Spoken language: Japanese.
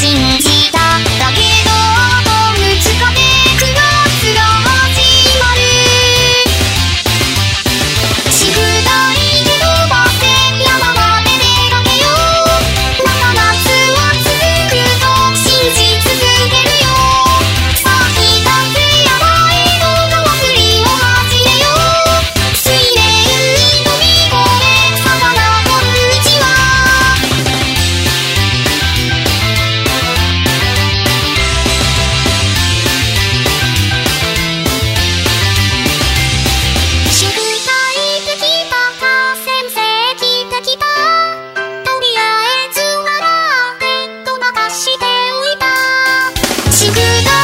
信くだ